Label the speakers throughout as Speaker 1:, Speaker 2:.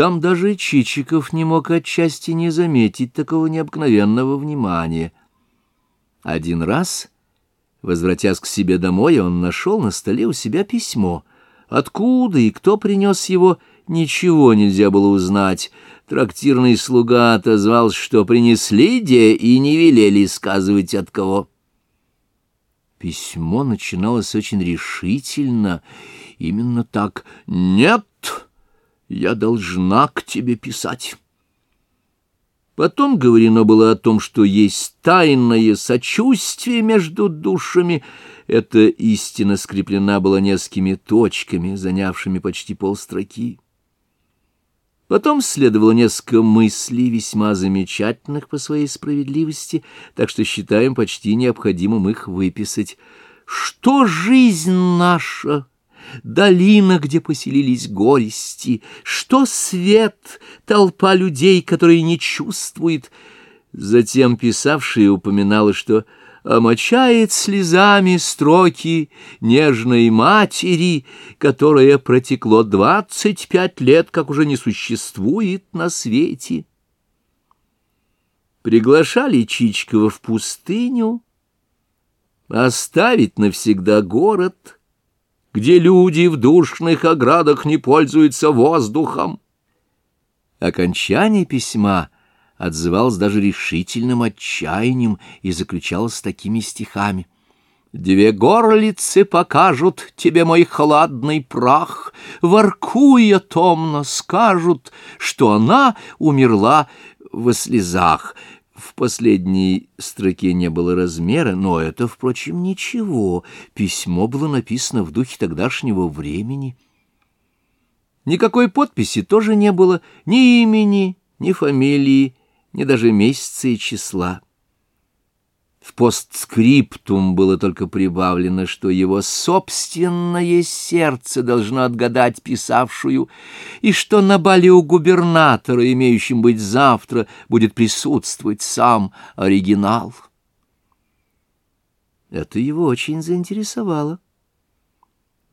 Speaker 1: Сам даже Чичиков не мог отчасти не заметить такого необыкновенного внимания. Один раз, возвратясь к себе домой, он нашел на столе у себя письмо. Откуда и кто принес его, ничего нельзя было узнать. Трактирный слуга отозвался, что принесли де и не велели сказывать от кого. Письмо начиналось очень решительно, именно так «Нет!» Я должна к тебе писать. Потом говорено было о том, что есть тайное сочувствие между душами. Эта истина скреплена была несколькими точками, занявшими почти полстроки. Потом следовало несколько мыслей, весьма замечательных по своей справедливости, так что считаем почти необходимым их выписать. «Что жизнь наша?» Долина, где поселились горести, что свет, толпа людей, которые не чувствует. Затем писавшая упоминала, что омочает слезами строки нежной матери, которая протекло двадцать пять лет, как уже не существует на свете. Приглашали Чичкова в пустыню, оставить навсегда город — где люди в душных оградах не пользуются воздухом. Окончание письма отзывалось даже решительным отчаянием и заключалось такими стихами. Две горлицы покажут тебе мой хладный прах, Воркуя томно скажут, что она умерла во слезах — в последней строке не было размера, но это, впрочем, ничего. Письмо было написано в духе тогдашнего времени. Никакой подписи тоже не было, ни имени, ни фамилии, ни даже месяца и числа. В постскриптум было только прибавлено, что его собственное сердце должно отгадать писавшую, и что на бале у губернатора, имеющим быть завтра, будет присутствовать сам оригинал. Это его очень заинтересовало.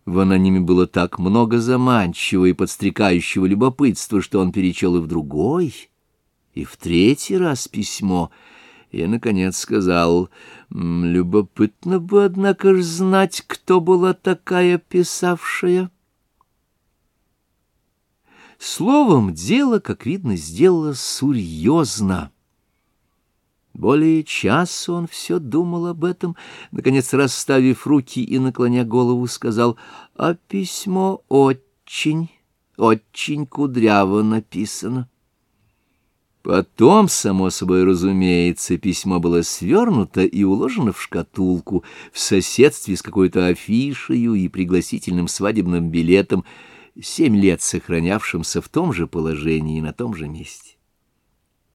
Speaker 1: В анониме было так много заманчивого и подстрекающего любопытства, что он перечел и в другой, и в третий раз письмо — и, наконец, сказал, «Любопытно бы, однако ж, знать, кто была такая писавшая». Словом, дело, как видно, сделало серьезно. Более часа он все думал об этом, наконец, расставив руки и наклоня голову, сказал, «А письмо очень, очень кудряво написано». Потом, само собой разумеется, письмо было свернуто и уложено в шкатулку в соседстве с какой-то афишею и пригласительным свадебным билетом, семь лет сохранявшимся в том же положении и на том же месте.